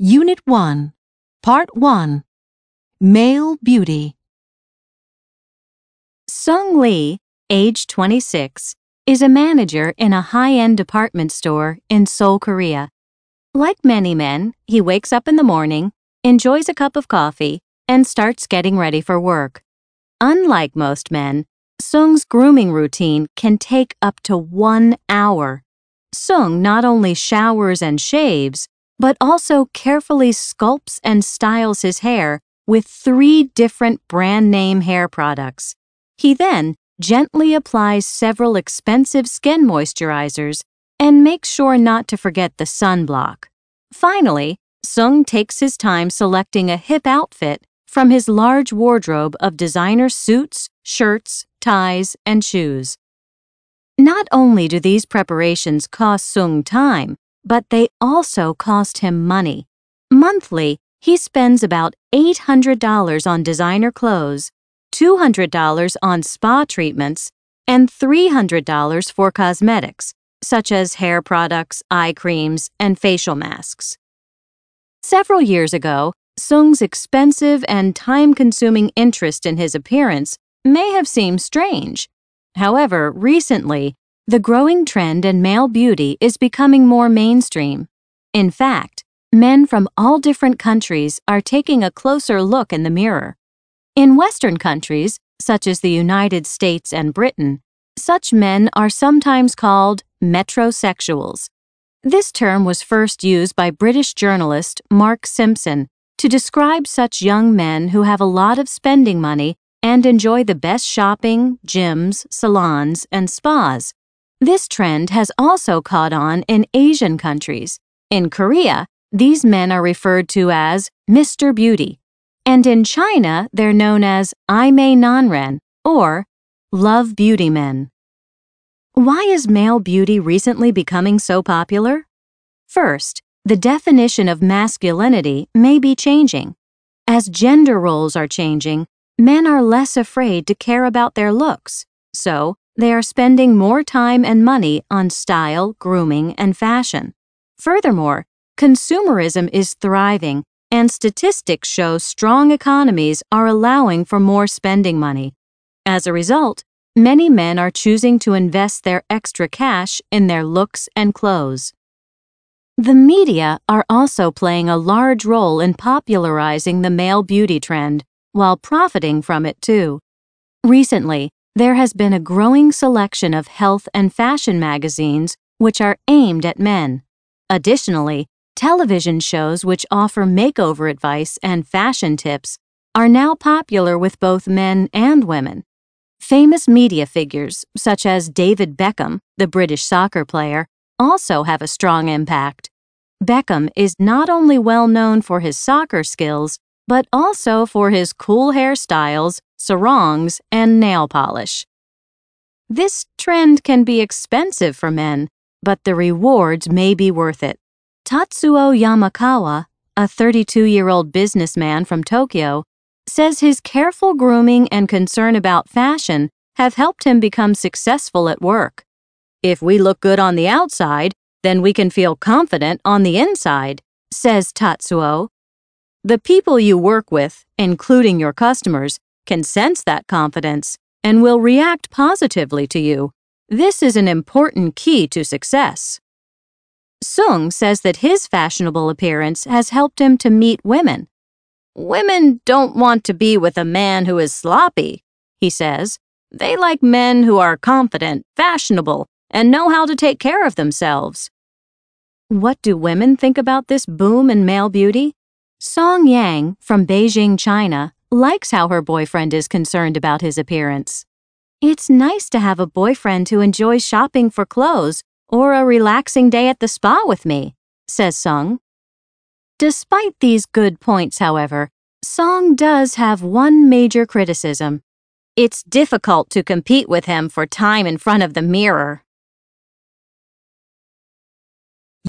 Unit 1, Part 1 Male Beauty. Sung Lee, age 26, is a manager in a high end department store in Seoul, Korea. Like many men, he wakes up in the morning, enjoys a cup of coffee, and starts getting ready for work. Unlike most men, Sung's grooming routine can take up to one hour. Sung not only showers and shaves, but also carefully sculpts and styles his hair with three different brand name hair products. He then gently applies several expensive skin moisturizers and makes sure not to forget the sunblock. Finally, Sung takes his time selecting a hip outfit from his large wardrobe of designer suits, shirts, ties, and shoes. Not only do these preparations cost Sung time, but they also cost him money. Monthly, he spends about $800 on designer clothes, $200 on spa treatments, and $300 for cosmetics, such as hair products, eye creams, and facial masks. Several years ago, Sung's expensive and time consuming interest in his appearance may have seemed strange. However, recently, the growing trend in male beauty is becoming more mainstream. In fact, men from all different countries are taking a closer look in the mirror. In Western countries, such as the United States and Britain, such men are sometimes called metrosexuals. This term was first used by British journalist Mark Simpson to describe such young men who have a lot of spending money and enjoy the best shopping, gyms, salons, and spas. This trend has also caught on in Asian countries. In Korea, these men are referred to as Mr. Beauty, and in China, they're known as Aimei Nanren or Love Beauty Men. Why is male beauty recently becoming so popular? First, the definition of masculinity may be changing. As gender roles are changing, men are less afraid to care about their looks, so they are spending more time and money on style, grooming, and fashion. Furthermore, consumerism is thriving, and statistics show strong economies are allowing for more spending money. As a result, many men are choosing to invest their extra cash in their looks and clothes. The media are also playing a large role in popularizing the male beauty trend while profiting from it too. Recently, there has been a growing selection of health and fashion magazines which are aimed at men. Additionally, television shows which offer makeover advice and fashion tips are now popular with both men and women. Famous media figures, such as David Beckham, the British soccer player, also have a strong impact. Beckham is not only well known for his soccer skills, but also for his cool hairstyles, sarongs, and nail polish. This trend can be expensive for men, but the rewards may be worth it. Tatsuo Yamakawa, a 32 year old businessman from Tokyo, says his careful grooming and concern about fashion have helped him become successful at work. If we look good on the outside, then we can feel confident on the inside, says Tatsuo. The people you work with, including your customers, can sense that confidence and will react positively to you. This is an important key to success. Sung says that his fashionable appearance has helped him to meet women. Women don't want to be with a man who is sloppy, he says. They like men who are confident, fashionable, and know how to take care of themselves. What do women think about this boom in male beauty? Song Yang from Beijing, China, likes how her boyfriend is concerned about his appearance. It's nice to have a boyfriend who enjoys shopping for clothes or a relaxing day at the spa with me, says Song. Despite these good points, however, Song does have one major criticism. It's difficult to compete with him for time in front of the mirror.